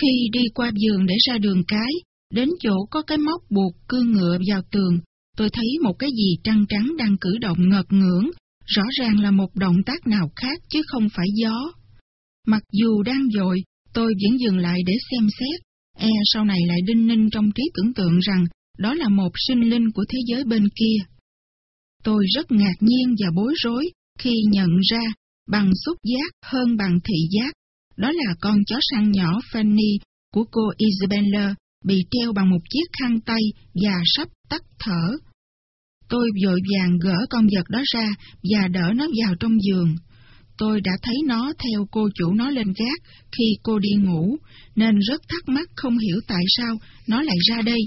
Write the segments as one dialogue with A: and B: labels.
A: Khi đi qua giường để ra đường cái, đến chỗ có cái móc buộc cương ngựa vào tường, tôi thấy một cái gì trăng trắng đang cử động ngợt ngưỡng, rõ ràng là một động tác nào khác chứ không phải gió. Mặc dù đang dội, tôi vẫn dừng lại để xem xét, e sau này lại đinh ninh trong trí tưởng tượng rằng đó là một sinh linh của thế giới bên kia. Tôi rất ngạc nhiên và bối rối khi nhận ra bằng xúc giác hơn bằng thị giác, đó là con chó săn nhỏ Fanny của cô Isabella bị treo bằng một chiếc khăn tay và sắp tắt thở. Tôi vội vàng gỡ con vật đó ra và đỡ nó vào trong giường. Tôi đã thấy nó theo cô chủ nó lên gác khi cô đi ngủ, nên rất thắc mắc không hiểu tại sao nó lại ra đây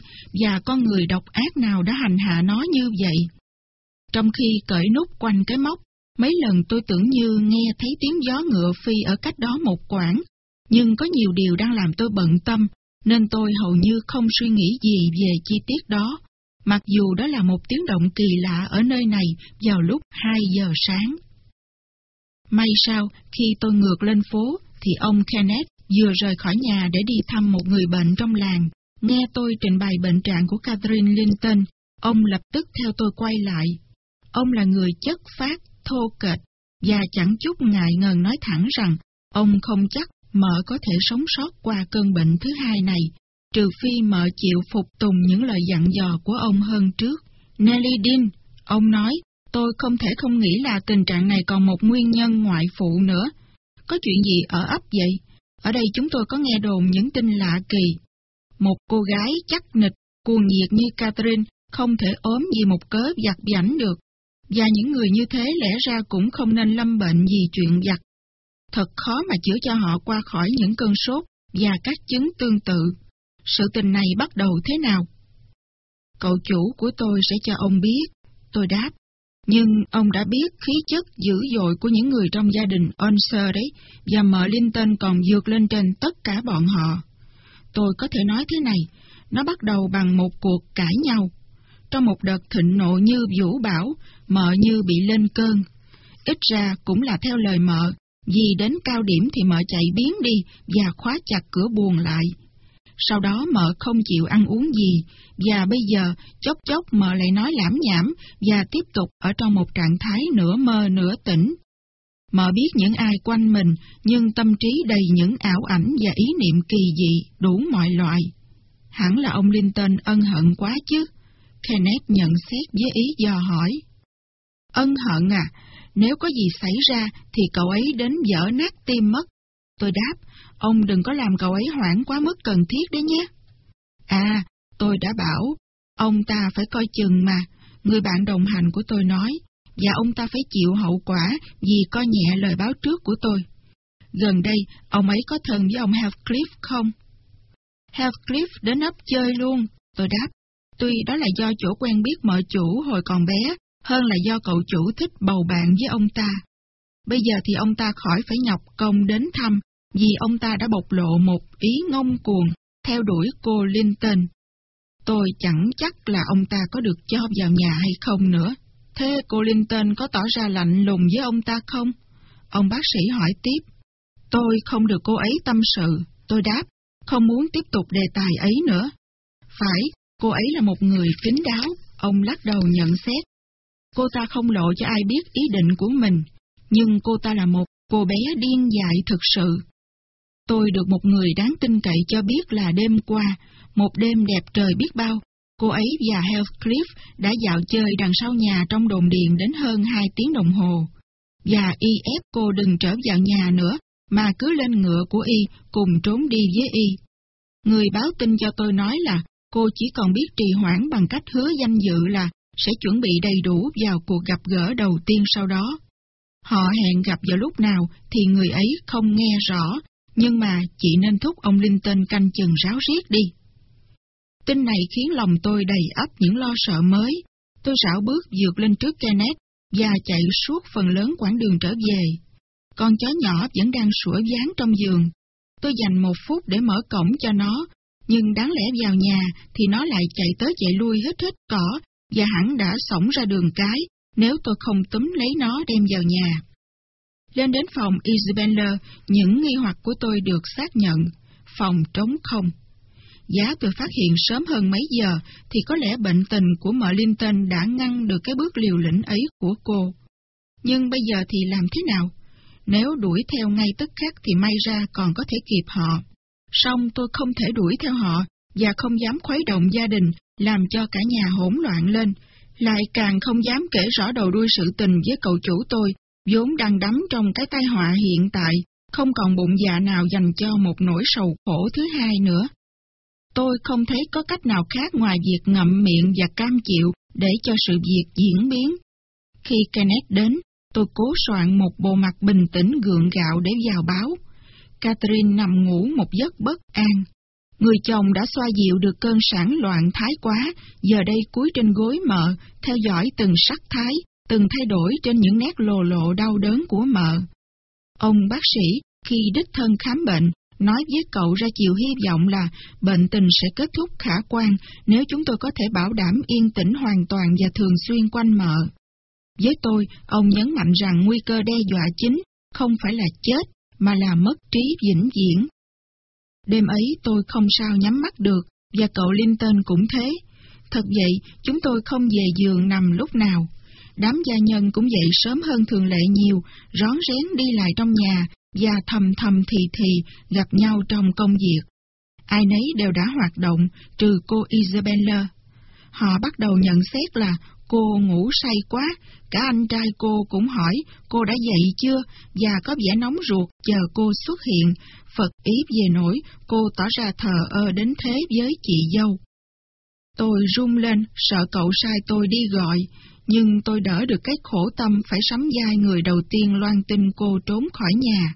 A: và con người độc ác nào đã hành hạ nó như vậy. Trong khi cởi nút quanh cái móc, mấy lần tôi tưởng như nghe thấy tiếng gió ngựa phi ở cách đó một quãng, nhưng có nhiều điều đang làm tôi bận tâm, nên tôi hầu như không suy nghĩ gì về chi tiết đó, mặc dù đó là một tiếng động kỳ lạ ở nơi này vào lúc 2 giờ sáng. May sao, khi tôi ngược lên phố, thì ông Kenneth vừa rời khỏi nhà để đi thăm một người bệnh trong làng. Nghe tôi trình bày bệnh trạng của Catherine Linton, ông lập tức theo tôi quay lại. Ông là người chất phát, thô kệch, và chẳng chút ngại ngần nói thẳng rằng ông không chắc mợ có thể sống sót qua cơn bệnh thứ hai này, trừ phi mợ chịu phục tùng những lời dặn dò của ông hơn trước. Nelly Dean, ông nói, tôi không thể không nghĩ là tình trạng này còn một nguyên nhân ngoại phụ nữa. Có chuyện gì ở ấp vậy? Ở đây chúng tôi có nghe đồn những tin lạ kỳ. Một cô gái chắc nịch, cuồng nhiệt như Catherine không thể ốm vì một cớ giặt giảnh được. Và những người như thế lẽ ra cũng không nên lâm bệnh vì chuyện giặt. Thật khó mà chữa cho họ qua khỏi những cơn sốt và các chứng tương tự. Sự tình này bắt đầu thế nào? Cậu chủ của tôi sẽ cho ông biết. Tôi đáp. Nhưng ông đã biết khí chất dữ dội của những người trong gia đình Onser đấy, và mợ Linton còn dược lên trên tất cả bọn họ. Tôi có thể nói thế này, nó bắt đầu bằng một cuộc cãi nhau. Trong một đợt thịnh nộ như vũ bảo, mợ như bị lên cơn. Ít ra cũng là theo lời mợ, vì đến cao điểm thì mợ chạy biến đi và khóa chặt cửa buồn lại. Sau đó mợ không chịu ăn uống gì, và bây giờ chốc chốc mợ lại nói lãm nhảm và tiếp tục ở trong một trạng thái nửa mơ nửa tỉnh. Mợ biết những ai quanh mình, nhưng tâm trí đầy những ảo ảnh và ý niệm kỳ dị, đủ mọi loại. Hẳn là ông Linton ân hận quá chứ. Kenneth nhận xét với ý dò hỏi. Ân hận à, nếu có gì xảy ra thì cậu ấy đến dở nát tim mất. Tôi đáp, ông đừng có làm cậu ấy hoảng quá mức cần thiết đấy nhé. À, tôi đã bảo, ông ta phải coi chừng mà, người bạn đồng hành của tôi nói, và ông ta phải chịu hậu quả vì coi nhẹ lời báo trước của tôi. Gần đây, ông ấy có thân với ông Heathcliff không? Heathcliff đến ấp chơi luôn, tôi đáp. Tuy đó là do chỗ quen biết mợ chủ hồi còn bé, hơn là do cậu chủ thích bầu bạn với ông ta. Bây giờ thì ông ta khỏi phải nhọc công đến thăm, vì ông ta đã bộc lộ một ý ngông cuồng, theo đuổi cô Linton. Tôi chẳng chắc là ông ta có được cho vào nhà hay không nữa. Thế cô Linton có tỏ ra lạnh lùng với ông ta không? Ông bác sĩ hỏi tiếp. Tôi không được cô ấy tâm sự, tôi đáp, không muốn tiếp tục đề tài ấy nữa. Phải, cô ấy là một người kín đáo, ông lắc đầu nhận xét. Cô ta không lộ cho ai biết ý định của mình, nhưng cô ta là một cô bé điên dại thực sự. Tôi được một người đáng tin cậy cho biết là đêm qua, một đêm đẹp trời biết bao, cô ấy và Heathcliff đã dạo chơi đằng sau nhà trong đồn điện đến hơn hai tiếng đồng hồ. Và y ép cô đừng trở vào nhà nữa, mà cứ lên ngựa của y cùng trốn đi với y. Người báo tin cho tôi nói là cô chỉ còn biết trì hoãn bằng cách hứa danh dự là sẽ chuẩn bị đầy đủ vào cuộc gặp gỡ đầu tiên sau đó. Họ hẹn gặp vào lúc nào thì người ấy không nghe rõ, nhưng mà chị nên thúc ông Linton canh chừng ráo riết đi. Tin này khiến lòng tôi đầy ấp những lo sợ mới. Tôi rảo bước dược lên trước Kenneth và chạy suốt phần lớn quãng đường trở về. Con chó nhỏ vẫn đang sủa dán trong giường. Tôi dành một phút để mở cổng cho nó, nhưng đáng lẽ vào nhà thì nó lại chạy tới chạy lui hết hết cỏ và hẳn đã sổng ra đường cái nếu tôi không túm lấy nó đem vào nhà. Lên đến phòng Isabella, những nghi hoặc của tôi được xác nhận. phòng trống không. Giá tôi phát hiện sớm hơn mấy giờ thì có lẽ bệnh tình của mợ Linton đã ngăn được cái bước liều lĩnh ấy của cô. Nhưng bây giờ thì làm thế nào? Nếu đuổi theo ngay tức khắc thì may ra còn có thể kịp họ. Song tôi không thể đuổi theo họ và không dám khuấy động gia đình, làm cho cả nhà hỗn loạn lên. Lại càng không dám kể rõ đầu đuôi sự tình với cậu chủ tôi, vốn đang đắm trong cái tai họa hiện tại, không còn bụng dạ nào dành cho một nỗi sầu khổ thứ hai nữa. Tôi không thấy có cách nào khác ngoài việc ngậm miệng và cam chịu để cho sự việc diễn biến. Khi Kenneth đến, tôi cố soạn một bộ mặt bình tĩnh gượng gạo để vào báo. Catherine nằm ngủ một giấc bất an. Người chồng đã xoa dịu được cơn sản loạn thái quá, giờ đây cúi trên gối mợ, theo dõi từng sắc thái, từng thay đổi trên những nét lồ lộ đau đớn của mợ. Ông bác sĩ, khi đích thân khám bệnh, nói với cậu ra chiều hy vọng là bệnh tình sẽ kết thúc khả quan nếu chúng tôi có thể bảo đảm yên tĩnh hoàn toàn và thường xuyên quanh mợ. Với tôi, ông nhấn mạnh rằng nguy cơ đe dọa chính không phải là chết, mà là mất trí vĩnh viễn. Đêm ấy tôi không sao nhắm mắt được, và cậu Linton cũng thế. Thật vậy, chúng tôi không về giường nằm lúc nào. Đám gia nhân cũng dậy sớm hơn thường lệ nhiều, rón rén đi lại trong nhà, và thầm thầm thì thì gặp nhau trong công việc. Ai nấy đều đã hoạt động, trừ cô Isabella. Họ bắt đầu nhận xét là cô ngủ say quá, cả anh trai cô cũng hỏi cô đã dậy chưa và có vẻ nóng ruột chờ cô xuất hiện, Phật ý về nổi cô tỏ ra thờ ơ đến thế với chị dâu. Tôi run lên, sợ cậu sai tôi đi gọi, nhưng tôi đỡ được cái khổ tâm phải sắm vai người đầu tiên loan tin cô trốn khỏi nhà.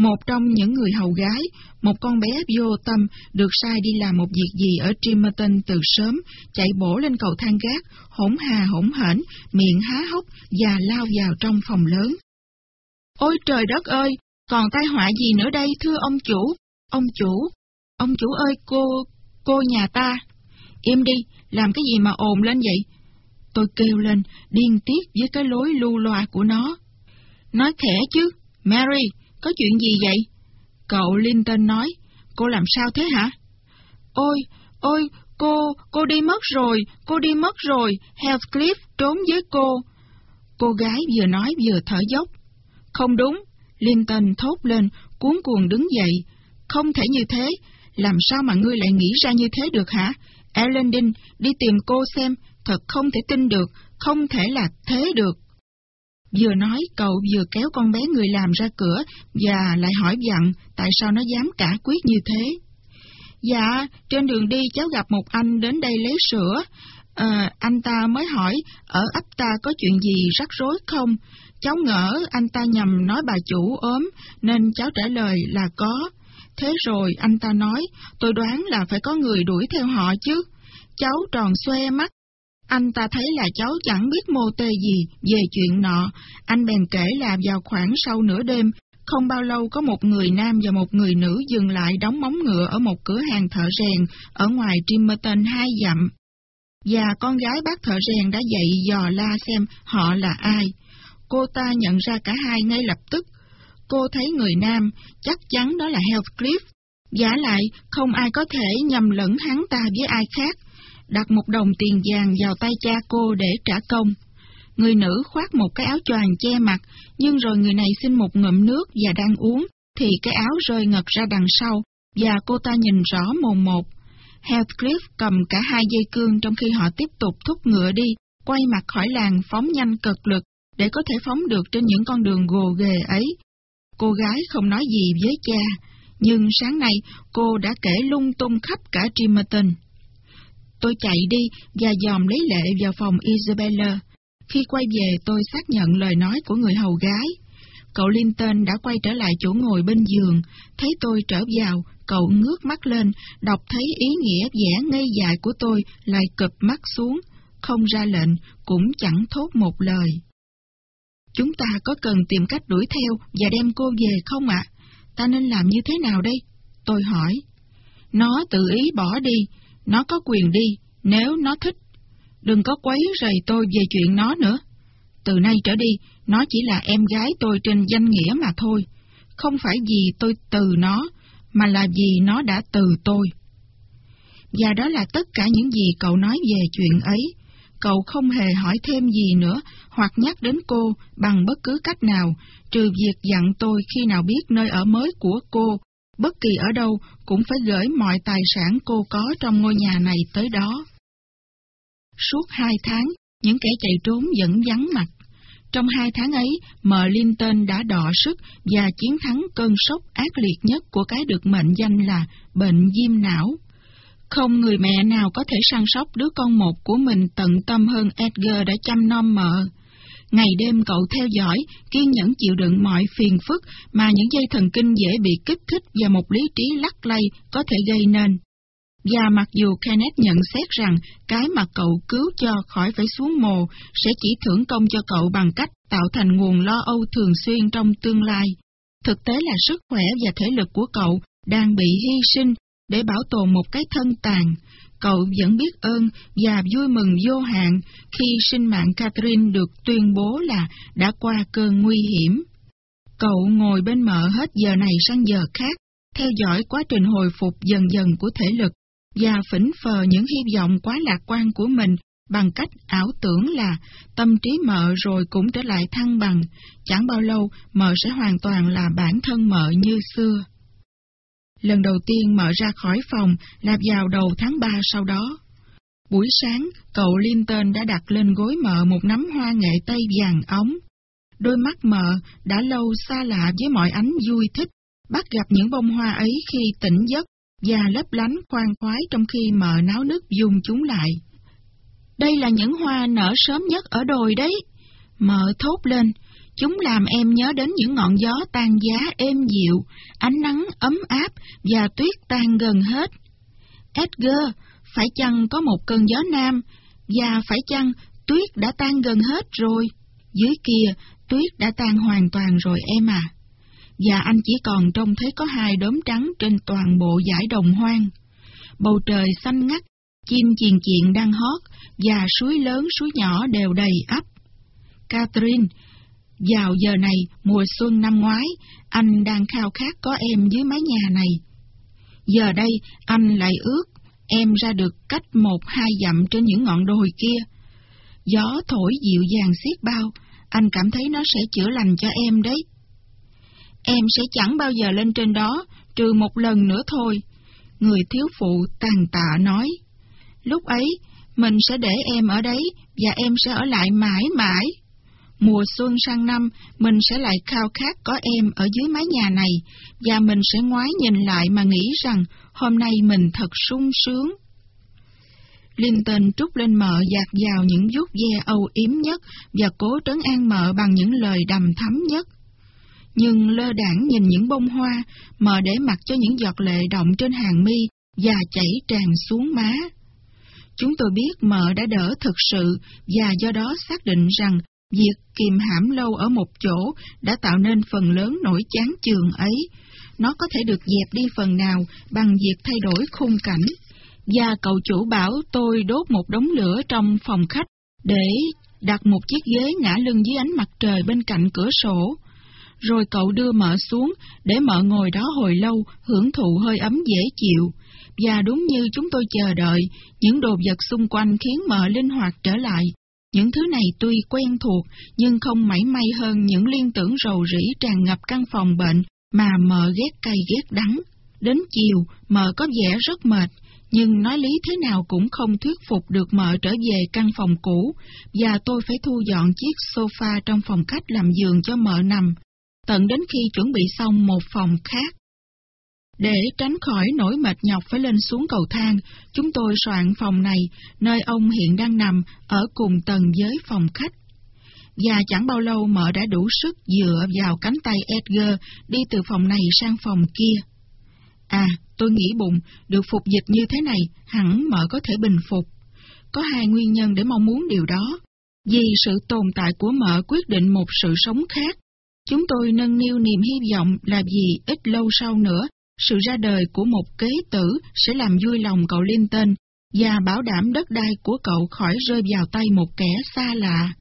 A: Một trong những người hầu gái, một con bé vô tâm, được sai đi làm một việc gì ở Trimerton từ sớm, chạy bổ lên cầu thang gác, hỗn hà hỗn hển, miệng há hốc và lao vào trong phòng lớn. Ôi trời đất ơi, còn tai họa gì nữa đây thưa ông chủ? Ông chủ, ông chủ ơi cô, cô nhà ta. Im đi, làm cái gì mà ồn lên vậy? Tôi kêu lên, điên tiết với cái lối lưu loa của nó. Nói khẽ chứ, Mary, có chuyện gì vậy? Cậu Linton nói, cô làm sao thế hả? Ôi, ôi, cô, cô đi mất rồi, cô đi mất rồi, Heathcliff trốn với cô. Cô gái vừa nói vừa thở dốc. Không đúng, Linton thốt lên, cuốn cuồng đứng dậy. Không thể như thế, làm sao mà ngươi lại nghĩ ra như thế được hả? Elendin, đi tìm cô xem, thật không thể tin được, không thể là thế được. Vừa nói cậu vừa kéo con bé người làm ra cửa và lại hỏi dặn tại sao nó dám cả quyết như thế. Dạ, trên đường đi cháu gặp một anh đến đây lấy sữa. À, anh ta mới hỏi ở ấp ta có chuyện gì rắc rối không? Cháu ngỡ anh ta nhầm nói bà chủ ốm nên cháu trả lời là có. Thế rồi anh ta nói, tôi đoán là phải có người đuổi theo họ chứ. Cháu tròn xoe mắt, anh ta thấy là cháu chẳng biết mô tê gì về chuyện nọ, anh bèn kể là vào khoảng sau nửa đêm, không bao lâu có một người nam và một người nữ dừng lại đóng móng ngựa ở một cửa hàng thợ rèn ở ngoài Trimerton hai dặm. Và con gái bác thợ rèn đã dậy dò la xem họ là ai. Cô ta nhận ra cả hai ngay lập tức. Cô thấy người nam, chắc chắn đó là Heathcliff. Giả lại, không ai có thể nhầm lẫn hắn ta với ai khác, đặt một đồng tiền vàng vào tay cha cô để trả công. Người nữ khoác một cái áo choàng che mặt, nhưng rồi người này xin một ngụm nước và đang uống, thì cái áo rơi ngật ra đằng sau, và cô ta nhìn rõ mồn một. Heathcliff cầm cả hai dây cương trong khi họ tiếp tục thúc ngựa đi, quay mặt khỏi làng phóng nhanh cực lực, để có thể phóng được trên những con đường gồ ghề ấy. Cô gái không nói gì với cha, nhưng sáng nay cô đã kể lung tung khắp cả Trimerton. Tôi chạy đi và dòm lấy lệ vào phòng Isabella. Khi quay về tôi xác nhận lời nói của người hầu gái. Cậu Linton đã quay trở lại chỗ ngồi bên giường, thấy tôi trở vào, cậu ngước mắt lên, đọc thấy ý nghĩa vẻ ngây dại của tôi lại cụp mắt xuống, không ra lệnh, cũng chẳng thốt một lời. Chúng ta có cần tìm cách đuổi theo và đem cô về không ạ? Ta nên làm như thế nào đây? Tôi hỏi. Nó tự ý bỏ đi, nó có quyền đi, nếu nó thích. Đừng có quấy rầy tôi về chuyện nó nữa. Từ nay trở đi, nó chỉ là em gái tôi trên danh nghĩa mà thôi. Không phải vì tôi từ nó, mà là vì nó đã từ tôi. Và đó là tất cả những gì cậu nói về chuyện ấy. Cậu không hề hỏi thêm gì nữa, hoặc nhắc đến cô bằng bất cứ cách nào, trừ việc dặn tôi khi nào biết nơi ở mới của cô, bất kỳ ở đâu cũng phải gửi mọi tài sản cô có trong ngôi nhà này tới đó. Suốt hai tháng, những kẻ chạy trốn vẫn vắng mặt. Trong hai tháng ấy, mờ Linton đã đọ sức và chiến thắng cơn sốc ác liệt nhất của cái được mệnh danh là bệnh diêm não. Không người mẹ nào có thể săn sóc đứa con một của mình tận tâm hơn Edgar đã chăm nom mợ. Ngày đêm cậu theo dõi, kiên nhẫn chịu đựng mọi phiền phức mà những dây thần kinh dễ bị kích thích và một lý trí lắc lay có thể gây nên. Và mặc dù Kenneth nhận xét rằng cái mà cậu cứu cho khỏi phải xuống mồ sẽ chỉ thưởng công cho cậu bằng cách tạo thành nguồn lo âu thường xuyên trong tương lai, thực tế là sức khỏe và thể lực của cậu đang bị hy sinh để bảo tồn một cái thân tàn. Cậu vẫn biết ơn và vui mừng vô hạn khi sinh mạng Catherine được tuyên bố là đã qua cơn nguy hiểm. Cậu ngồi bên mợ hết giờ này sang giờ khác, theo dõi quá trình hồi phục dần dần của thể lực và phỉnh phờ những hy vọng quá lạc quan của mình bằng cách ảo tưởng là tâm trí mợ rồi cũng trở lại thăng bằng, chẳng bao lâu mợ sẽ hoàn toàn là bản thân mợ như xưa. Lần đầu tiên mở ra khỏi phòng là vào đầu tháng 3 sau đó. Buổi sáng, cậu Linton đã đặt lên gối mợ một nắm hoa nghệ tây vàng ống. Đôi mắt mợ đã lâu xa lạ với mọi ánh vui thích, bắt gặp những bông hoa ấy khi tỉnh giấc và lấp lánh khoan khoái trong khi mợ náo nước dùng chúng lại. Đây là những hoa nở sớm nhất ở đồi đấy. Mợ thốt lên, chúng làm em nhớ đến những ngọn gió tan giá êm dịu, ánh nắng ấm áp và tuyết tan gần hết. Edgar, phải chăng có một cơn gió nam, và phải chăng tuyết đã tan gần hết rồi? Dưới kia, tuyết đã tan hoàn toàn rồi em à và anh chỉ còn trông thấy có hai đốm trắng trên toàn bộ dải đồng hoang. Bầu trời xanh ngắt, chim chiền chiện đang hót, và suối lớn suối nhỏ đều đầy ắp. Catherine, vào giờ này, mùa xuân năm ngoái, anh đang khao khát có em dưới mái nhà này. Giờ đây, anh lại ước em ra được cách một hai dặm trên những ngọn đồi kia. Gió thổi dịu dàng xiết bao, anh cảm thấy nó sẽ chữa lành cho em đấy. Em sẽ chẳng bao giờ lên trên đó, trừ một lần nữa thôi. Người thiếu phụ tàn tạ nói. Lúc ấy, mình sẽ để em ở đấy, và em sẽ ở lại mãi mãi. Mùa xuân sang năm, mình sẽ lại khao khát có em ở dưới mái nhà này, và mình sẽ ngoái nhìn lại mà nghĩ rằng hôm nay mình thật sung sướng. Linton trút lên mợ dạt vào những vuốt ve âu yếm nhất và cố trấn an mợ bằng những lời đầm thắm nhất nhưng lơ đảng nhìn những bông hoa, mờ để mặc cho những giọt lệ động trên hàng mi và chảy tràn xuống má. Chúng tôi biết mợ đã đỡ thực sự và do đó xác định rằng việc kìm hãm lâu ở một chỗ đã tạo nên phần lớn nỗi chán chường ấy. Nó có thể được dẹp đi phần nào bằng việc thay đổi khung cảnh. Và cậu chủ bảo tôi đốt một đống lửa trong phòng khách để đặt một chiếc ghế ngã lưng dưới ánh mặt trời bên cạnh cửa sổ rồi cậu đưa mợ xuống để mợ ngồi đó hồi lâu hưởng thụ hơi ấm dễ chịu. Và đúng như chúng tôi chờ đợi, những đồ vật xung quanh khiến mợ linh hoạt trở lại. Những thứ này tuy quen thuộc, nhưng không mảy may hơn những liên tưởng rầu rĩ tràn ngập căn phòng bệnh mà mợ ghét cay ghét đắng. Đến chiều, mợ có vẻ rất mệt, nhưng nói lý thế nào cũng không thuyết phục được mợ trở về căn phòng cũ, và tôi phải thu dọn chiếc sofa trong phòng khách làm giường cho mợ nằm tận đến khi chuẩn bị xong một phòng khác. Để tránh khỏi nỗi mệt nhọc phải lên xuống cầu thang, chúng tôi soạn phòng này, nơi ông hiện đang nằm, ở cùng tầng với phòng khách. Và chẳng bao lâu mợ đã đủ sức dựa vào cánh tay Edgar đi từ phòng này sang phòng kia. À, tôi nghĩ bụng, được phục dịch như thế này, hẳn mợ có thể bình phục. Có hai nguyên nhân để mong muốn điều đó. Vì sự tồn tại của mợ quyết định một sự sống khác, Chúng tôi nâng niu niềm hy vọng là vì ít lâu sau nữa, sự ra đời của một kế tử sẽ làm vui lòng cậu Linton và bảo đảm đất đai của cậu khỏi rơi vào tay một kẻ xa lạ.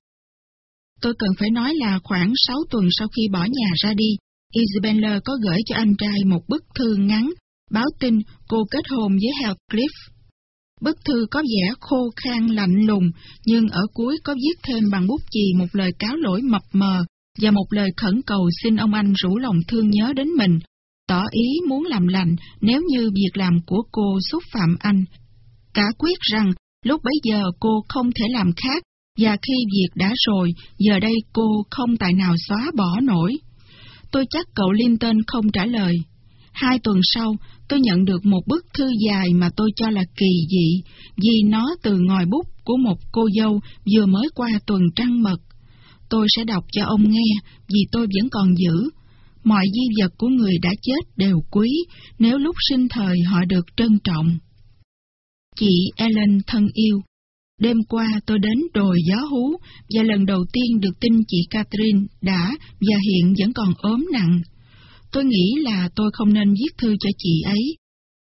A: Tôi cần phải nói là khoảng 6 tuần sau khi bỏ nhà ra đi, Isabella có gửi cho anh trai một bức thư ngắn, báo tin cô kết hôn với Heathcliff. Bức thư có vẻ khô khan lạnh lùng, nhưng ở cuối có viết thêm bằng bút chì một lời cáo lỗi mập mờ và một lời khẩn cầu xin ông anh rủ lòng thương nhớ đến mình, tỏ ý muốn làm lành nếu như việc làm của cô xúc phạm anh. Cả quyết rằng lúc bấy giờ cô không thể làm khác, và khi việc đã rồi, giờ đây cô không tài nào xóa bỏ nổi. Tôi chắc cậu Linton không trả lời. Hai tuần sau, tôi nhận được một bức thư dài mà tôi cho là kỳ dị, vì nó từ ngòi bút của một cô dâu vừa mới qua tuần trăng mật. Tôi sẽ đọc cho ông nghe, vì tôi vẫn còn giữ. Mọi di vật của người đã chết đều quý, nếu lúc sinh thời họ được trân trọng. Chị Ellen thân yêu, đêm qua tôi đến đồi gió hú, và lần đầu tiên được tin chị Catherine đã và hiện vẫn còn ốm nặng. Tôi nghĩ là tôi không nên viết thư cho chị ấy.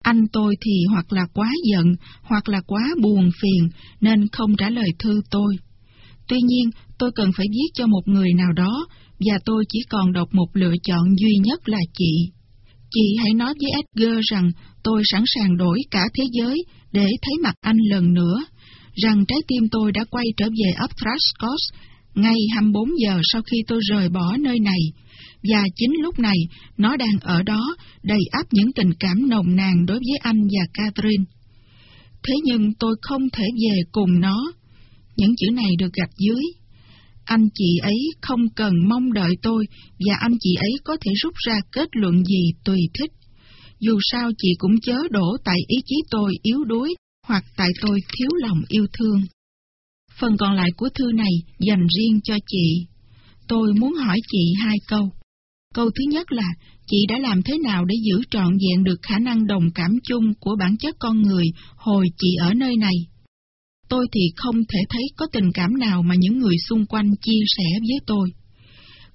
A: Anh tôi thì hoặc là quá giận, hoặc là quá buồn phiền, nên không trả lời thư tôi. Tuy nhiên, tôi cần phải viết cho một người nào đó, và tôi chỉ còn đọc một lựa chọn duy nhất là chị. Chị hãy nói với Edgar rằng tôi sẵn sàng đổi cả thế giới để thấy mặt anh lần nữa, rằng trái tim tôi đã quay trở về ấp Thrascott ngay 24 giờ sau khi tôi rời bỏ nơi này, và chính lúc này nó đang ở đó đầy áp những tình cảm nồng nàn đối với anh và Catherine. Thế nhưng tôi không thể về cùng nó. Những chữ này được gạch dưới. Anh chị ấy không cần mong đợi tôi và anh chị ấy có thể rút ra kết luận gì tùy thích. Dù sao chị cũng chớ đổ tại ý chí tôi yếu đuối hoặc tại tôi thiếu lòng yêu thương. Phần còn lại của thư này dành riêng cho chị. Tôi muốn hỏi chị hai câu. Câu thứ nhất là, chị đã làm thế nào để giữ trọn vẹn được khả năng đồng cảm chung của bản chất con người hồi chị ở nơi này? Tôi thì không thể thấy có tình cảm nào mà những người xung quanh chia sẻ với tôi.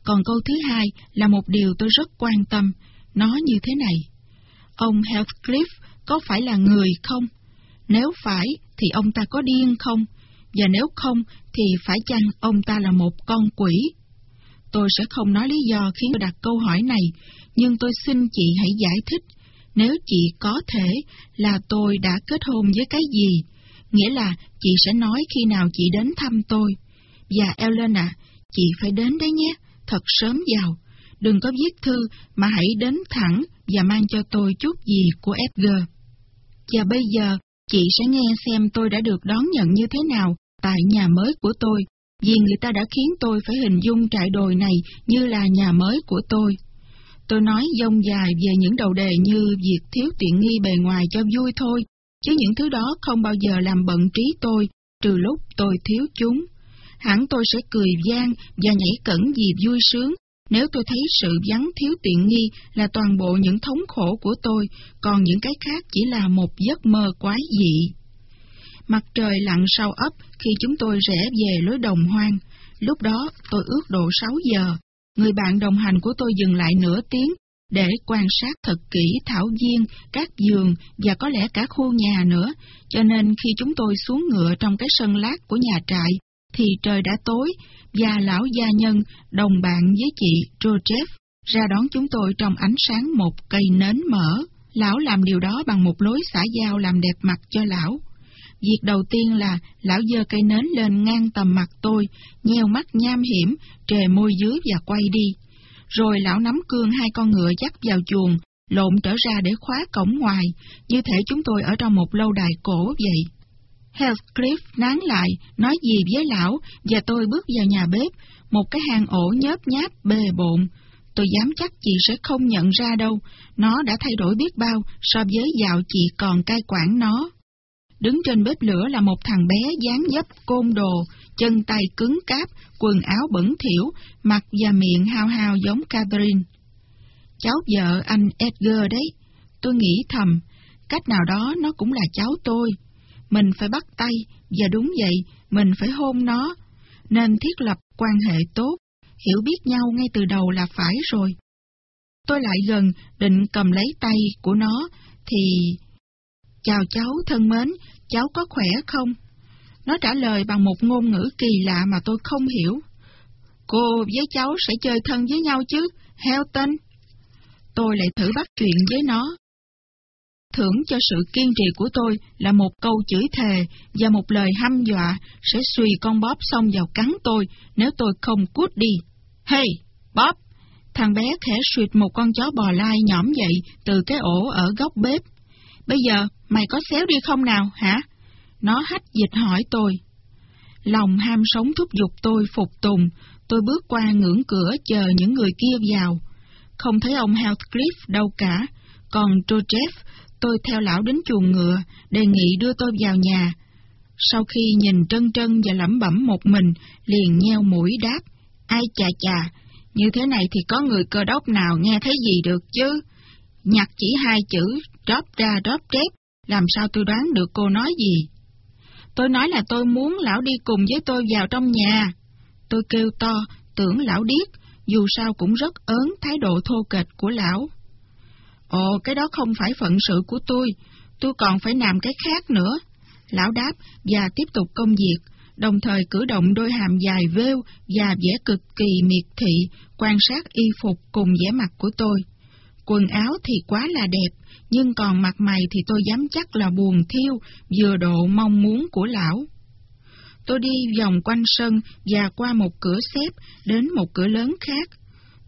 A: Còn câu thứ hai là một điều tôi rất quan tâm, nó như thế này. Ông Heathcliff có phải là người không? Nếu phải, thì ông ta có điên không? Và nếu không, thì phải chăng ông ta là một con quỷ? Tôi sẽ không nói lý do khiến tôi đặt câu hỏi này, nhưng tôi xin chị hãy giải thích, nếu chị có thể, là tôi đã kết hôn với cái gì? Nghĩa là chị sẽ nói khi nào chị đến thăm tôi. Và Ellen à, chị phải đến đấy nhé, thật sớm vào. Đừng có viết thư, mà hãy đến thẳng và mang cho tôi chút gì của Edgar. Và bây giờ, chị sẽ nghe xem tôi đã được đón nhận như thế nào tại nhà mới của tôi, vì người ta đã khiến tôi phải hình dung trại đồi này như là nhà mới của tôi. Tôi nói dông dài về những đầu đề như việc thiếu tiện nghi bề ngoài cho vui thôi, chứ những thứ đó không bao giờ làm bận trí tôi, trừ lúc tôi thiếu chúng. Hẳn tôi sẽ cười gian và nhảy cẩn vì vui sướng, nếu tôi thấy sự vắng thiếu tiện nghi là toàn bộ những thống khổ của tôi, còn những cái khác chỉ là một giấc mơ quái dị. Mặt trời lặn sau ấp khi chúng tôi rẽ về lối đồng hoang. Lúc đó tôi ước độ 6 giờ. Người bạn đồng hành của tôi dừng lại nửa tiếng để quan sát thật kỹ thảo viên, các giường và có lẽ cả khu nhà nữa. Cho nên khi chúng tôi xuống ngựa trong cái sân lát của nhà trại, thì trời đã tối và lão gia nhân đồng bạn với chị Joseph ra đón chúng tôi trong ánh sáng một cây nến mở. Lão làm điều đó bằng một lối xã giao làm đẹp mặt cho lão. Việc đầu tiên là lão dơ cây nến lên ngang tầm mặt tôi, nheo mắt nham hiểm, trề môi dưới và quay đi. Rồi lão nắm cương hai con ngựa dắt vào chuồng, lộn trở ra để khóa cổng ngoài, như thể chúng tôi ở trong một lâu đài cổ vậy. Heathcliff nán lại, nói gì với lão, và tôi bước vào nhà bếp, một cái hang ổ nhớp nháp bề bộn. Tôi dám chắc chị sẽ không nhận ra đâu, nó đã thay đổi biết bao so với dạo chị còn cai quản nó. Đứng trên bếp lửa là một thằng bé dáng dấp côn đồ, chân tay cứng cáp, quần áo bẩn thỉu, mặt và miệng hao hao giống Catherine. Cháu vợ anh Edgar đấy. Tôi nghĩ thầm, cách nào đó nó cũng là cháu tôi. Mình phải bắt tay, và đúng vậy, mình phải hôn nó. Nên thiết lập quan hệ tốt, hiểu biết nhau ngay từ đầu là phải rồi. Tôi lại gần, định cầm lấy tay của nó, thì Chào cháu thân mến, cháu có khỏe không? Nó trả lời bằng một ngôn ngữ kỳ lạ mà tôi không hiểu. Cô với cháu sẽ chơi thân với nhau chứ, Helton? tôi lại thử bắt chuyện với nó. Thưởng cho sự kiên trì của tôi là một câu chửi thề và một lời hăm dọa sẽ suy con bóp xong vào cắn tôi nếu tôi không cút đi. Hey, bóp! Thằng bé khẽ suyệt một con chó bò lai nhõm dậy từ cái ổ ở góc bếp. Bây giờ, mày có xéo đi không nào, hả? Nó hách dịch hỏi tôi. Lòng ham sống thúc giục tôi phục tùng, tôi bước qua ngưỡng cửa chờ những người kia vào. Không thấy ông Heathcliff đâu cả, còn Trochev, tôi theo lão đến chuồng ngựa, đề nghị đưa tôi vào nhà. Sau khi nhìn trân trân và lẩm bẩm một mình, liền nheo mũi đáp, ai chà chà, như thế này thì có người cơ đốc nào nghe thấy gì được chứ? Nhặt chỉ hai chữ, drop ra drop dép, làm sao tôi đoán được cô nói gì? Tôi nói là tôi muốn lão đi cùng với tôi vào trong nhà. Tôi kêu to, tưởng lão điếc, dù sao cũng rất ớn thái độ thô kệch của lão. Ồ, cái đó không phải phận sự của tôi, tôi còn phải làm cái khác nữa. Lão đáp và tiếp tục công việc, đồng thời cử động đôi hàm dài vêu và vẻ cực kỳ miệt thị, quan sát y phục cùng vẻ mặt của tôi. Quần áo thì quá là đẹp, nhưng còn mặt mày thì tôi dám chắc là buồn thiêu, vừa độ mong muốn của lão. Tôi đi vòng quanh sân và qua một cửa xếp đến một cửa lớn khác.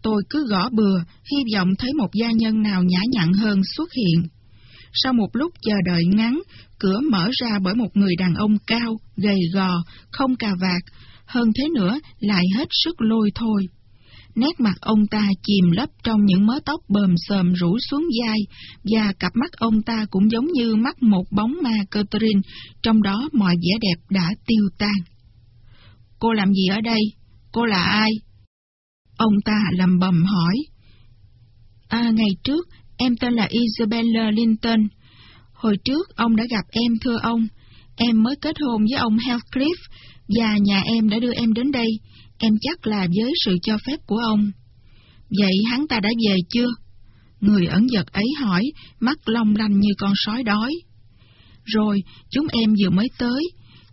A: Tôi cứ gõ bừa, hy vọng thấy một gia nhân nào nhã nhặn hơn xuất hiện. Sau một lúc chờ đợi ngắn, cửa mở ra bởi một người đàn ông cao, gầy gò, không cà vạt, hơn thế nữa lại hết sức lôi thôi. Nét mặt ông ta chìm lấp trong những mớ tóc bờm sờm rủ xuống vai, và cặp mắt ông ta cũng giống như mắt một bóng ma Catherine, trong đó mọi vẻ đẹp đã tiêu tan. Cô làm gì ở đây? Cô là ai? Ông ta lầm bầm hỏi. À, ngày trước, em tên là Isabella Linton. Hồi trước, ông đã gặp em thưa ông. Em mới kết hôn với ông Heathcliff, và nhà em đã đưa em đến đây. Em chắc là với sự cho phép của ông. Vậy hắn ta đã về chưa? Người ẩn giật ấy hỏi, mắt long lanh như con sói đói. Rồi, chúng em vừa mới tới,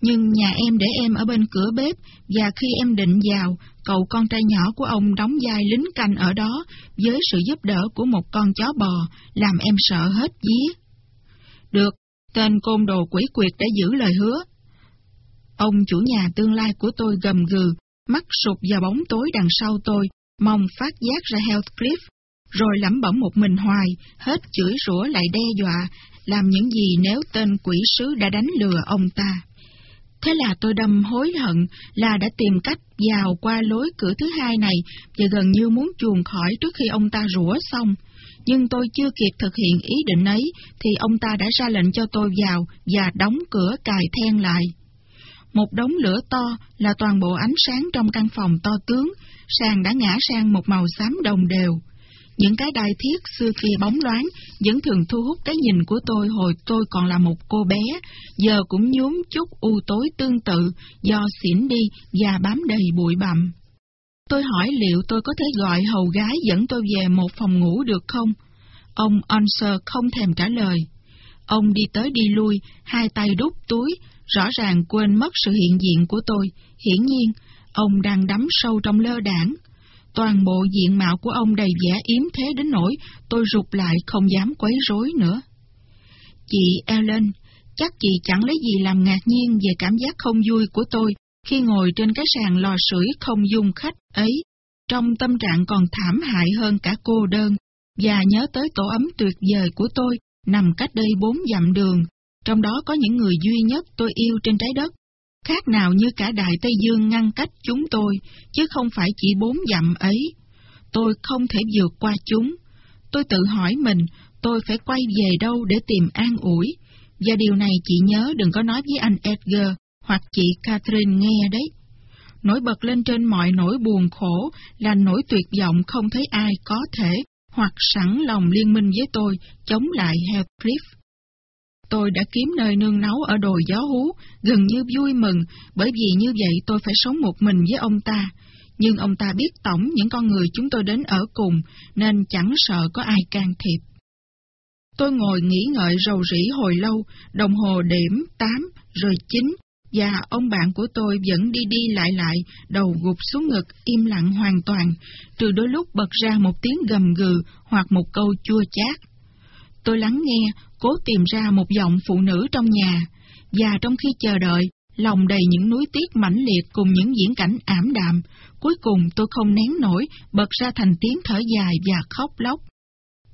A: nhưng nhà em để em ở bên cửa bếp, và khi em định vào, cậu con trai nhỏ của ông đóng vai lính canh ở đó, với sự giúp đỡ của một con chó bò, làm em sợ hết vía. Được, tên côn đồ quỷ quyệt đã giữ lời hứa. Ông chủ nhà tương lai của tôi gầm gừ, mắt sụp vào bóng tối đằng sau tôi, mong phát giác ra Heathcliff, rồi lẩm bẩm một mình hoài, hết chửi rủa lại đe dọa, làm những gì nếu tên quỷ sứ đã đánh lừa ông ta. Thế là tôi đâm hối hận là đã tìm cách vào qua lối cửa thứ hai này và gần như muốn chuồn khỏi trước khi ông ta rủa xong. Nhưng tôi chưa kịp thực hiện ý định ấy thì ông ta đã ra lệnh cho tôi vào và đóng cửa cài then lại. Một đống lửa to là toàn bộ ánh sáng trong căn phòng to tướng, sàn đã ngã sang một màu xám đồng đều. Những cái đai thiết xưa kia bóng loáng vẫn thường thu hút cái nhìn của tôi hồi tôi còn là một cô bé, giờ cũng nhuốm chút u tối tương tự do xỉn đi và bám đầy bụi bặm. Tôi hỏi liệu tôi có thể gọi hầu gái dẫn tôi về một phòng ngủ được không? Ông Onser không thèm trả lời. Ông đi tới đi lui, hai tay đút túi, rõ ràng quên mất sự hiện diện của tôi. Hiển nhiên, ông đang đắm sâu trong lơ đảng. Toàn bộ diện mạo của ông đầy vẻ yếm thế đến nỗi tôi rụt lại không dám quấy rối nữa. Chị Ellen, chắc chị chẳng lấy gì làm ngạc nhiên về cảm giác không vui của tôi khi ngồi trên cái sàn lò sưởi không dung khách ấy, trong tâm trạng còn thảm hại hơn cả cô đơn, và nhớ tới tổ ấm tuyệt vời của tôi nằm cách đây bốn dặm đường, trong đó có những người duy nhất tôi yêu trên trái đất. Khác nào như cả Đại Tây Dương ngăn cách chúng tôi, chứ không phải chỉ bốn dặm ấy. Tôi không thể vượt qua chúng. Tôi tự hỏi mình, tôi phải quay về đâu để tìm an ủi. Và điều này chị nhớ đừng có nói với anh Edgar hoặc chị Catherine nghe đấy. Nổi bật lên trên mọi nỗi buồn khổ là nỗi tuyệt vọng không thấy ai có thể hoặc sẵn lòng liên minh với tôi chống lại Heathcliff. Tôi đã kiếm nơi nương náu ở đồi gió hú, gần như vui mừng, bởi vì như vậy tôi phải sống một mình với ông ta. Nhưng ông ta biết tổng những con người chúng tôi đến ở cùng, nên chẳng sợ có ai can thiệp. Tôi ngồi nghĩ ngợi rầu rĩ hồi lâu, đồng hồ điểm 8, rồi 9, và ông bạn của tôi vẫn đi đi lại lại, đầu gục xuống ngực, im lặng hoàn toàn, trừ đôi lúc bật ra một tiếng gầm gừ hoặc một câu chua chát. Tôi lắng nghe, cố tìm ra một giọng phụ nữ trong nhà, và trong khi chờ đợi, lòng đầy những núi tiếc mãnh liệt cùng những diễn cảnh ảm đạm, cuối cùng tôi không nén nổi, bật ra thành tiếng thở dài và khóc lóc.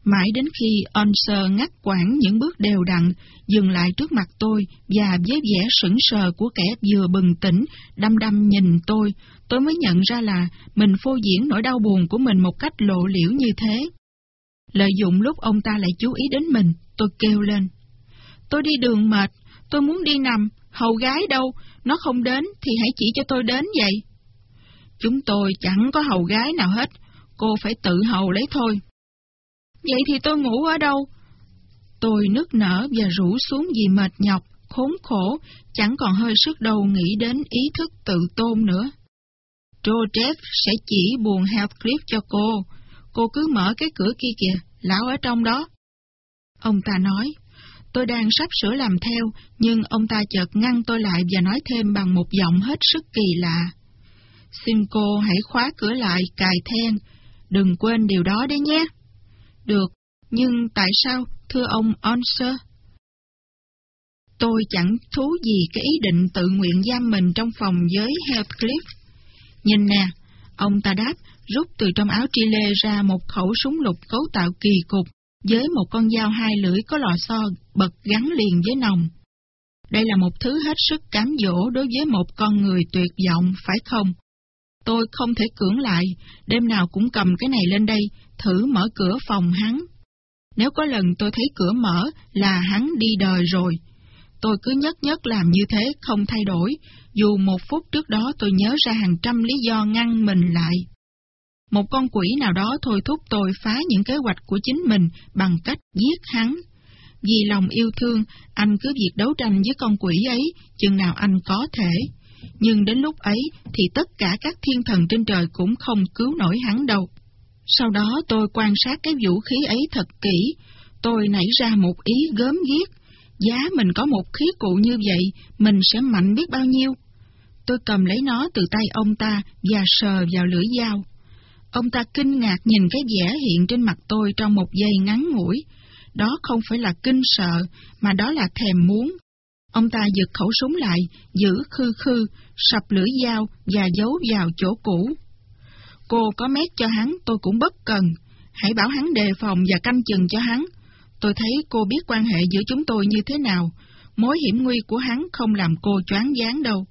A: Mãi đến khi Onser ngắt quãng những bước đều đặn, dừng lại trước mặt tôi và với vẻ sững sờ của kẻ vừa bừng tỉnh, đăm đăm nhìn tôi, tôi mới nhận ra là mình phô diễn nỗi đau buồn của mình một cách lộ liễu như thế. Lợi dụng lúc ông ta lại chú ý đến mình, tôi kêu lên. Tôi đi đường mệt, tôi muốn đi nằm, hầu gái đâu, nó không đến thì hãy chỉ cho tôi đến vậy. Chúng tôi chẳng có hầu gái nào hết, cô phải tự hầu lấy thôi. Vậy thì tôi ngủ ở đâu? Tôi nức nở và rủ xuống vì mệt nhọc, khốn khổ, chẳng còn hơi sức đâu nghĩ đến ý thức tự tôn nữa. Joseph sẽ chỉ buồn Heathcliff cho cô. Cô cứ mở cái cửa kia kìa, lão ở trong đó. Ông ta nói, tôi đang sắp sửa làm theo, nhưng ông ta chợt ngăn tôi lại và nói thêm bằng một giọng hết sức kỳ lạ. Xin cô hãy khóa cửa lại, cài then, đừng quên điều đó đấy nhé. Được, nhưng tại sao, thưa ông Onser? Tôi chẳng thú gì cái ý định tự nguyện giam mình trong phòng với Heathcliff. Nhìn nè, ông ta đáp, rút từ trong áo tri lê ra một khẩu súng lục cấu tạo kỳ cục, với một con dao hai lưỡi có lò xo bật gắn liền với nòng. Đây là một thứ hết sức cám dỗ đối với một con người tuyệt vọng, phải không? Tôi không thể cưỡng lại, đêm nào cũng cầm cái này lên đây, thử mở cửa phòng hắn. Nếu có lần tôi thấy cửa mở là hắn đi đời rồi. Tôi cứ nhất nhất làm như thế, không thay đổi, dù một phút trước đó tôi nhớ ra hàng trăm lý do ngăn mình lại. Một con quỷ nào đó thôi thúc tôi phá những kế hoạch của chính mình bằng cách giết hắn. Vì lòng yêu thương, anh cứ việc đấu tranh với con quỷ ấy, chừng nào anh có thể. Nhưng đến lúc ấy thì tất cả các thiên thần trên trời cũng không cứu nổi hắn đâu. Sau đó tôi quan sát cái vũ khí ấy thật kỹ, tôi nảy ra một ý gớm ghiếc. Giá mình có một khí cụ như vậy, mình sẽ mạnh biết bao nhiêu. Tôi cầm lấy nó từ tay ông ta và sờ vào lưỡi dao. Ông ta kinh ngạc nhìn cái vẻ hiện trên mặt tôi trong một giây ngắn ngủi. Đó không phải là kinh sợ, mà đó là thèm muốn. Ông ta giật khẩu súng lại, giữ khư khư, sập lưỡi dao và giấu vào chỗ cũ. Cô có mét cho hắn tôi cũng bất cần. Hãy bảo hắn đề phòng và canh chừng cho hắn. Tôi thấy cô biết quan hệ giữa chúng tôi như thế nào. Mối hiểm nguy của hắn không làm cô choáng váng đâu.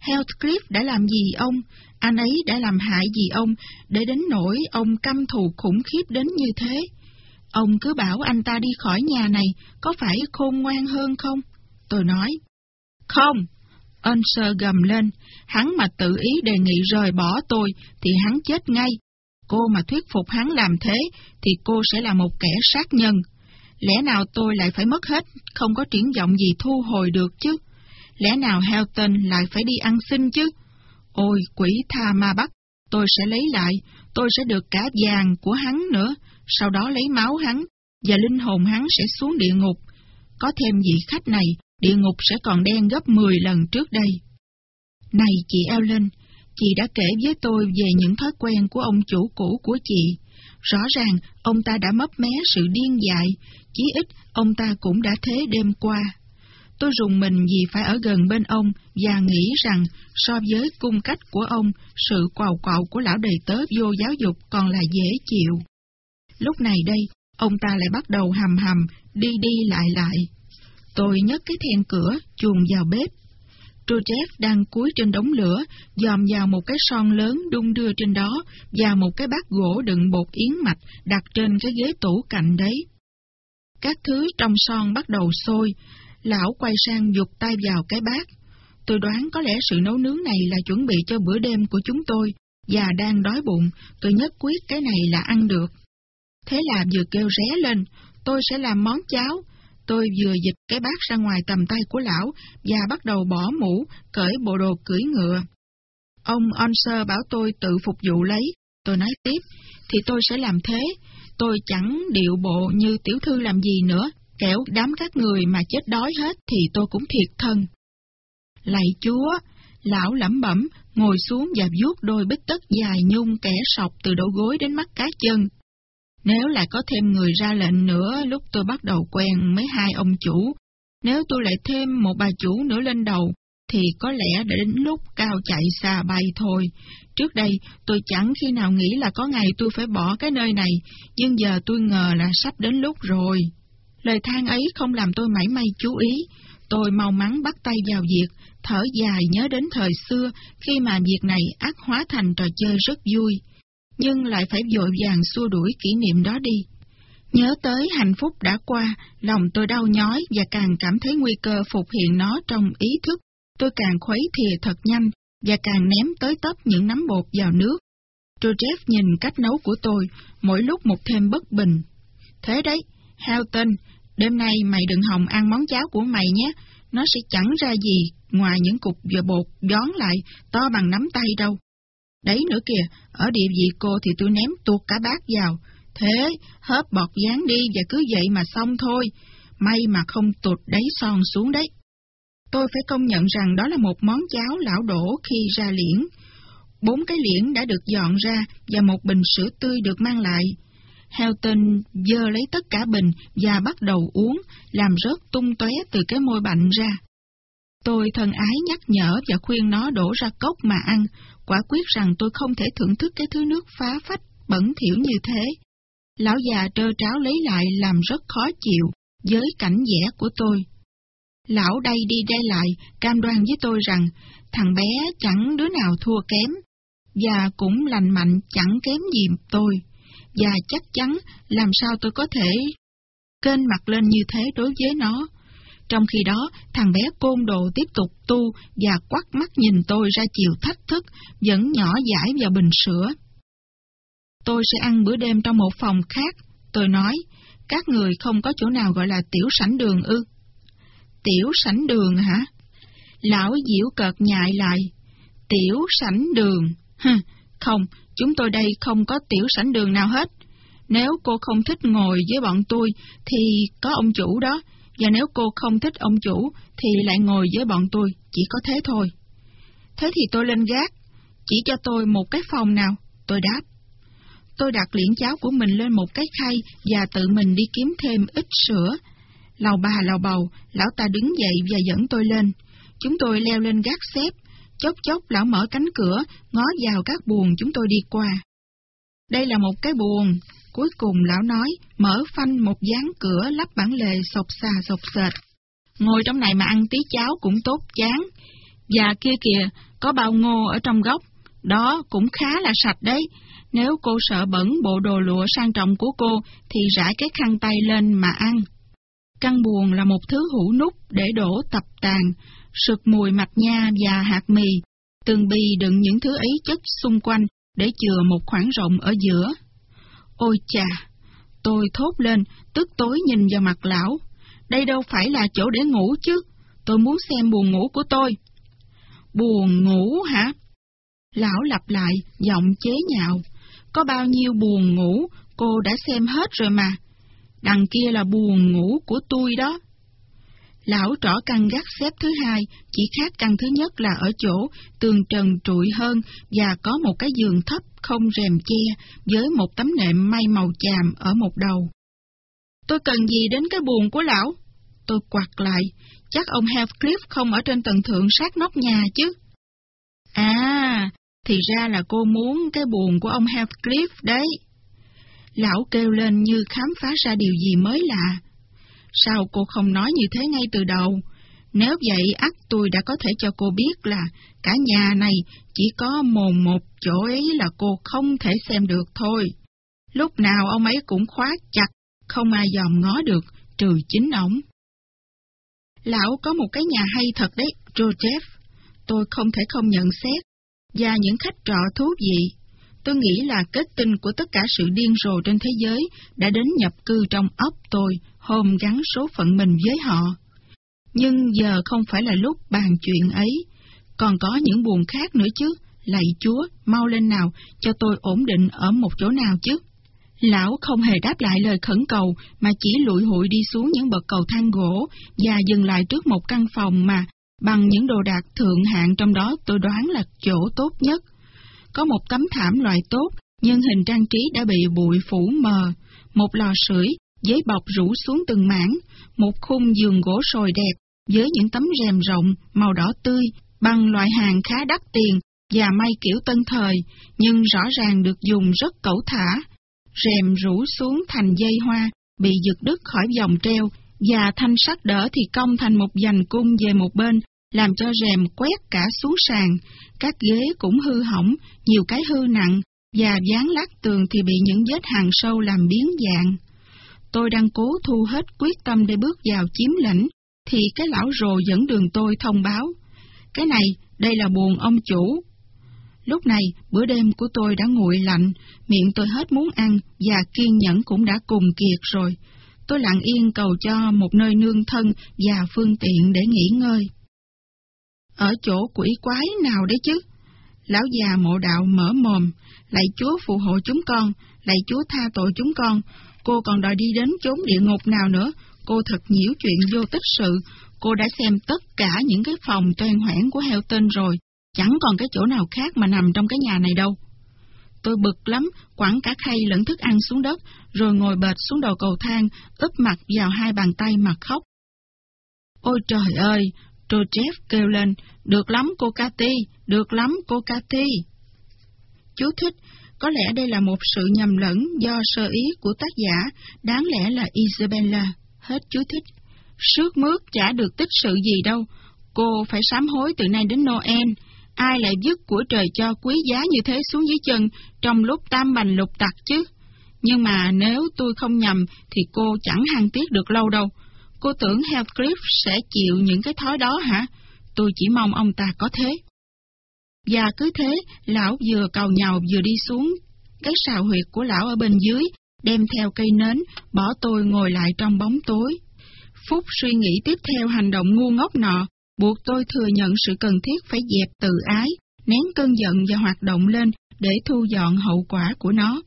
A: Heathcliff đã làm gì ông? Anh ấy đã làm hại gì ông, để đến nỗi ông căm thù khủng khiếp đến như thế? Ông cứ bảo anh ta đi khỏi nhà này, có phải khôn ngoan hơn không? Tôi nói. Không, Ân sơ gầm lên, hắn mà tự ý đề nghị rời bỏ tôi thì hắn chết ngay. Cô mà thuyết phục hắn làm thế thì cô sẽ là một kẻ sát nhân. Lẽ nào tôi lại phải mất hết, không có triển vọng gì thu hồi được chứ? Lẽ nào Helton lại phải đi ăn xin chứ? Ôi quỷ tha ma bắt, tôi sẽ lấy lại, tôi sẽ được cả vàng của hắn nữa, sau đó lấy máu hắn, và linh hồn hắn sẽ xuống địa ngục. Có thêm vị khách này, địa ngục sẽ còn đen gấp 10 lần trước đây. Này chị Ellen, chị đã kể với tôi về những thói quen của ông chủ cũ của chị. Rõ ràng ông ta đã mấp mé sự điên dại, chí ít ông ta cũng đã thế đêm qua. Tôi rùng mình vì phải ở gần bên ông và nghĩ rằng so với cung cách của ông, sự quào quạo của lão đầy tớ vô giáo dục còn là dễ chịu. Lúc này đây, ông ta lại bắt đầu hầm hầm, đi đi lại lại. Tôi nhấc cái then cửa, chuồn vào bếp. Trochev đang cúi trên đống lửa, dòm vào một cái son lớn đung đưa trên đó và một cái bát gỗ đựng bột yến mạch đặt trên cái ghế tủ cạnh đấy. Các thứ trong son bắt đầu sôi, lão quay sang dục tay vào cái bát. Tôi đoán có lẽ sự nấu nướng này là chuẩn bị cho bữa đêm của chúng tôi, và đang đói bụng, tôi nhất quyết cái này là ăn được. Thế là vừa kêu ré lên, tôi sẽ làm món cháo, Tôi vừa dịch cái bát ra ngoài tầm tay của lão và bắt đầu bỏ mũ, cởi bộ đồ cưỡi ngựa. Ông Onser bảo tôi tự phục vụ lấy. Tôi nói tiếp, thì tôi sẽ làm thế. Tôi chẳng điệu bộ như tiểu thư làm gì nữa, kẻo đám các người mà chết đói hết thì tôi cũng thiệt thân. Lạy Chúa! Lão lẩm bẩm, ngồi xuống và vuốt đôi bít tất dài nhung kẻ sọc từ đầu gối đến mắt cá chân. Nếu lại có thêm người ra lệnh nữa lúc tôi bắt đầu quen mấy hai ông chủ, nếu tôi lại thêm một bà chủ nữa lên đầu, thì có lẽ đã đến lúc cao chạy xa bay thôi. Trước đây, tôi chẳng khi nào nghĩ là có ngày tôi phải bỏ cái nơi này, nhưng giờ tôi ngờ là sắp đến lúc rồi. Lời than ấy không làm tôi mảy may chú ý. Tôi mau mắn bắt tay vào việc, thở dài nhớ đến thời xưa khi mà việc này ác hóa thành trò chơi rất vui. Nhưng lại phải vội vàng xua đuổi kỷ niệm đó đi. Nhớ tới hạnh phúc đã qua, lòng tôi đau nhói và càng cảm thấy nguy cơ phục hiện nó trong ý thức. Tôi càng khuấy thìa thật nhanh và càng ném tới tấp những nắm bột vào nước. Joseph nhìn cách nấu của tôi, mỗi lúc một thêm bất bình. Thế đấy, Halton, đêm nay mày đừng hòng ăn món cháo của mày nhé, nó sẽ chẳng ra gì ngoài những cục vừa bột gión lại to bằng nắm tay đâu. Đấy nữa kìa, ở địa vị cô thì tôi ném tuột cả bát vào. Thế, hớp bọt dán đi và cứ vậy mà xong thôi. May mà không tụt đáy son xuống đấy. Tôi phải công nhận rằng đó là một món cháo lão đổ khi ra liễn. Bốn cái liễn đã được dọn ra và một bình sữa tươi được mang lại. Helton dơ lấy tất cả bình và bắt đầu uống, làm rớt tung tóe từ cái môi bạnh ra. Tôi thân ái nhắc nhở và khuyên nó đổ ra cốc mà ăn, quả quyết rằng tôi không thể thưởng thức cái thứ nước phá phách, bẩn thỉu như thế. Lão già trơ tráo lấy lại làm rất khó chịu với cảnh vẽ của tôi. Lão đây đi đây lại, cam đoan với tôi rằng thằng bé chẳng đứa nào thua kém, và cũng lành mạnh chẳng kém gì tôi, và chắc chắn làm sao tôi có thể kênh mặt lên như thế đối với nó. Trong khi đó, thằng bé côn đồ tiếp tục tu và quắt mắt nhìn tôi ra chiều thách thức, vẫn nhỏ giải vào bình sữa. Tôi sẽ ăn bữa đêm trong một phòng khác, tôi nói, các người không có chỗ nào gọi là tiểu sảnh đường ư. Tiểu sảnh đường hả? Lão diễu cợt nhại lại. Tiểu sảnh đường? Hừ, không, chúng tôi đây không có tiểu sảnh đường nào hết. Nếu cô không thích ngồi với bọn tôi, thì có ông chủ đó, và nếu cô không thích ông chủ, thì lại ngồi với bọn tôi, chỉ có thế thôi. Thế thì tôi lên gác, chỉ cho tôi một cái phòng nào, tôi đáp. Tôi đặt liễn cháo của mình lên một cái khay và tự mình đi kiếm thêm ít sữa, Lào bà lào bầu, lão ta đứng dậy và dẫn tôi lên. Chúng tôi leo lên gác xếp, chốc chốc lão mở cánh cửa, ngó vào các buồng chúng tôi đi qua. Đây là một cái buồng. Cuối cùng lão nói, mở phanh một dáng cửa lắp bản lề sọc xà sọc sệt. Ngồi trong này mà ăn tí cháo cũng tốt chán. Và kia kìa, có bao ngô ở trong góc. Đó cũng khá là sạch đấy. Nếu cô sợ bẩn bộ đồ lụa sang trọng của cô, thì rải cái khăn tay lên mà ăn. Căn buồn là một thứ hũ nút để đổ tập tàn, sực mùi mạch nha và hạt mì, từng bì đựng những thứ ấy chất xung quanh để chừa một khoảng rộng ở giữa. Ôi chà! Tôi thốt lên, tức tối nhìn vào mặt lão. Đây đâu phải là chỗ để ngủ chứ, tôi muốn xem buồn ngủ của tôi. Buồn ngủ hả? Lão lặp lại, giọng chế nhạo. Có bao nhiêu buồn ngủ, cô đã xem hết rồi mà đằng kia là buồn ngủ của tôi đó. Lão trỏ căn gác xếp thứ hai, chỉ khác căn thứ nhất là ở chỗ tường trần trụi hơn và có một cái giường thấp không rèm che với một tấm nệm may màu chàm ở một đầu. Tôi cần gì đến cái buồn của lão? Tôi quạt lại, chắc ông Heathcliff không ở trên tầng thượng sát nóc nhà chứ. À, thì ra là cô muốn cái buồn của ông Heathcliff đấy. Lão kêu lên như khám phá ra điều gì mới lạ. Sao cô không nói như thế ngay từ đầu? Nếu vậy ắt tôi đã có thể cho cô biết là cả nhà này chỉ có mồn một chỗ ấy là cô không thể xem được thôi. Lúc nào ông ấy cũng khóa chặt, không ai dòm ngó được, trừ chính ông. Lão có một cái nhà hay thật đấy, Joseph. Tôi không thể không nhận xét. Và những khách trọ thú vị Tôi nghĩ là kết tinh của tất cả sự điên rồ trên thế giới đã đến nhập cư trong óc tôi hôm gắn số phận mình với họ. Nhưng giờ không phải là lúc bàn chuyện ấy, còn có những buồn khác nữa chứ. Lạy Chúa, mau lên nào, cho tôi ổn định ở một chỗ nào chứ. Lão không hề đáp lại lời khẩn cầu, mà chỉ lụi hụi đi xuống những bậc cầu thang gỗ và dừng lại trước một căn phòng mà Bằng những đồ đạc thượng hạng trong đó tôi đoán là chỗ tốt nhất. Có một tấm thảm loại tốt, nhưng hình trang trí đã bị bụi phủ mờ, một lò sưởi, giấy bọc rủ xuống từng mảng, một khung giường gỗ sồi đẹp, với những tấm rèm rộng, màu đỏ tươi, bằng loại hàng khá đắt tiền và may kiểu tân thời, nhưng rõ ràng được dùng rất cẩu thả. Rèm rủ xuống thành dây hoa, bị giật đứt khỏi vòng treo, và thanh sắt đỡ thì cong thành một dành cung về một bên, làm cho rèm quét cả xuống sàn. Các ghế cũng hư hỏng, nhiều cái hư nặng, và dán lát tường thì bị những vết hàng sâu làm biến dạng. Tôi đang cố thu hết quyết tâm để bước vào chiếm lĩnh, thì cái lão rồ dẫn đường tôi thông báo. Cái này, đây là buồn ông chủ. Lúc này, bữa đêm của tôi đã nguội lạnh, miệng tôi hết muốn ăn, và kiên nhẫn cũng đã cùng kiệt rồi. Tôi lặng yên cầu cho một nơi nương thân và phương tiện để nghỉ ngơi. Ở chỗ quỷ quái nào đấy chứ? Lão già mộ đạo mở mồm, lạy Chúa phù hộ chúng con, lạy Chúa tha tội chúng con. Cô còn đòi đi đến chốn địa ngục nào nữa? Cô thật nhiễu chuyện vô tích sự. Cô đã xem tất cả những cái phòng toan hoảng của heo tên rồi. Chẳng còn cái chỗ nào khác mà nằm trong cái nhà này đâu. Tôi bực lắm, quẳng cả khay lẫn thức ăn xuống đất, rồi ngồi bệt xuống đầu cầu thang, úp mặt vào hai bàn tay mà khóc. Ôi trời ơi, Trochev kêu lên, được lắm cô Cathy, được lắm cô Cathy. Chú thích, có lẽ đây là một sự nhầm lẫn do sơ ý của tác giả, đáng lẽ là Isabella. Hết chú thích. Sước mướt chả được tích sự gì đâu. Cô phải sám hối từ nay đến Noel. Ai lại dứt của trời cho quý giá như thế xuống dưới chân trong lúc tam bành lục tặc chứ? Nhưng mà nếu tôi không nhầm thì cô chẳng hăng tiếc được lâu đâu. Cô tưởng Heathcliff sẽ chịu những cái thói đó hả? Tôi chỉ mong ông ta có thế. Và cứ thế, lão vừa cầu nhào vừa đi xuống cái sào huyệt của lão ở bên dưới, đem theo cây nến, bỏ tôi ngồi lại trong bóng tối. Phúc suy nghĩ tiếp theo hành động ngu ngốc nọ, buộc tôi thừa nhận sự cần thiết phải dẹp tự ái, nén cơn giận và hoạt động lên để thu dọn hậu quả của nó.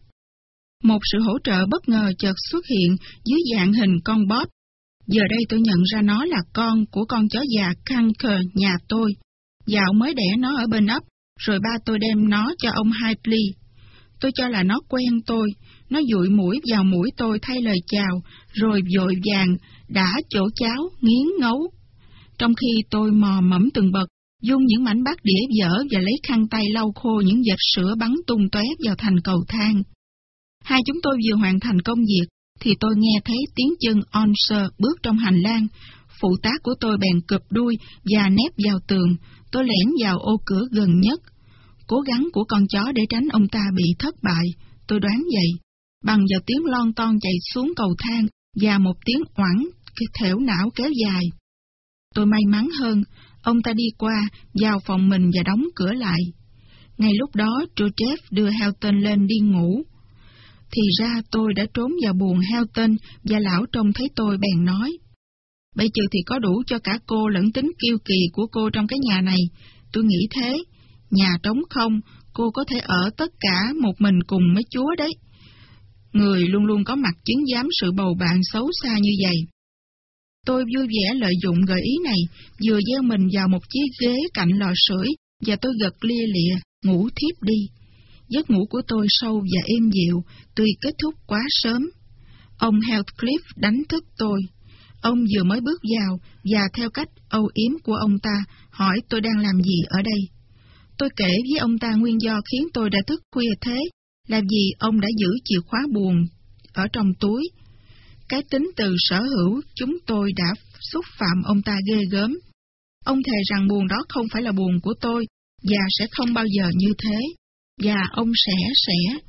A: Một sự hỗ trợ bất ngờ chợt xuất hiện dưới dạng hình con bóp. Giờ đây tôi nhận ra nó là con của con chó già Kanker nhà tôi. Dạo mới đẻ nó ở bên ấp, rồi ba tôi đem nó cho ông Hightley. Tôi cho là nó quen tôi, nó dụi mũi vào mũi tôi thay lời chào, rồi vội vàng, đã chỗ cháo, nghiến ngấu. Trong khi tôi mò mẫm từng bậc, dung những mảnh bát đĩa dở và lấy khăn tay lau khô những vệt sữa bắn tung tóe vào thành cầu thang. Hai chúng tôi vừa hoàn thành công việc, thì tôi nghe thấy tiếng chân Onser bước trong hành lang. Phụ tá của tôi bèn cụp đuôi và nép vào tường, tôi lẻn vào ô cửa gần nhất. Cố gắng của con chó để tránh ông ta bị thất bại, tôi đoán vậy. Bằng vào tiếng lon ton chạy xuống cầu thang và một tiếng oảng, thẻo não kéo dài. Tôi may mắn hơn, ông ta đi qua, vào phòng mình và đóng cửa lại. Ngay lúc đó, Joseph đưa Helton lên đi ngủ. Thì ra tôi đã trốn vào buồn heo tên và lão trông thấy tôi bèn nói. Bây giờ thì có đủ cho cả cô lẫn tính kiêu kỳ của cô trong cái nhà này. Tôi nghĩ thế. Nhà trống không, cô có thể ở tất cả một mình cùng mấy chúa đấy. Người luôn luôn có mặt chứng giám sự bầu bạn xấu xa như vậy. Tôi vui vẻ lợi dụng gợi ý này, vừa gieo mình vào một chiếc ghế cạnh lò sưởi và tôi gật lia lịa, ngủ thiếp đi. Giấc ngủ của tôi sâu và êm dịu, tuy kết thúc quá sớm. Ông Heathcliff đánh thức tôi. Ông vừa mới bước vào và theo cách âu yếm của ông ta hỏi tôi đang làm gì ở đây. Tôi kể với ông ta nguyên do khiến tôi đã thức khuya thế, là vì ông đã giữ chìa khóa buồn ở trong túi. Cái tính từ sở hữu chúng tôi đã xúc phạm ông ta ghê gớm. Ông thề rằng buồn đó không phải là buồn của tôi, và sẽ không bao giờ như thế. Và ông sẽ sẽ.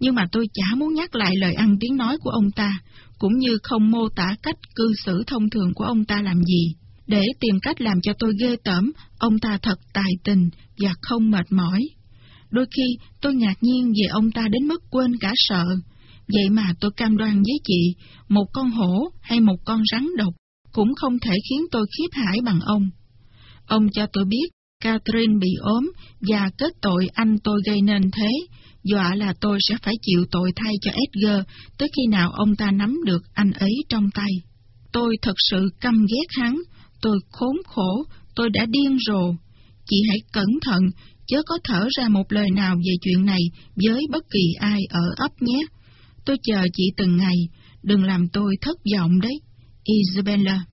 A: Nhưng mà tôi chả muốn nhắc lại lời ăn tiếng nói của ông ta, cũng như không mô tả cách cư xử thông thường của ông ta làm gì. Để tìm cách làm cho tôi ghê tởm, ông ta thật tài tình và không mệt mỏi. Đôi khi tôi ngạc nhiên về ông ta đến mức quên cả sợ. Vậy mà tôi cam đoan với chị, một con hổ hay một con rắn độc cũng không thể khiến tôi khiếp hải bằng ông. Ông cho tôi biết Catherine bị ốm và kết tội anh tôi gây nên thế, dọa là tôi sẽ phải chịu tội thay cho Edgar tới khi nào ông ta nắm được anh ấy trong tay. Tôi thật sự căm ghét hắn, Tôi khốn khổ, tôi đã điên rồ. Chị hãy cẩn thận, chớ có thở ra một lời nào về chuyện này với bất kỳ ai ở ấp nhé. Tôi chờ chị từng ngày, đừng làm tôi thất vọng đấy. Isabella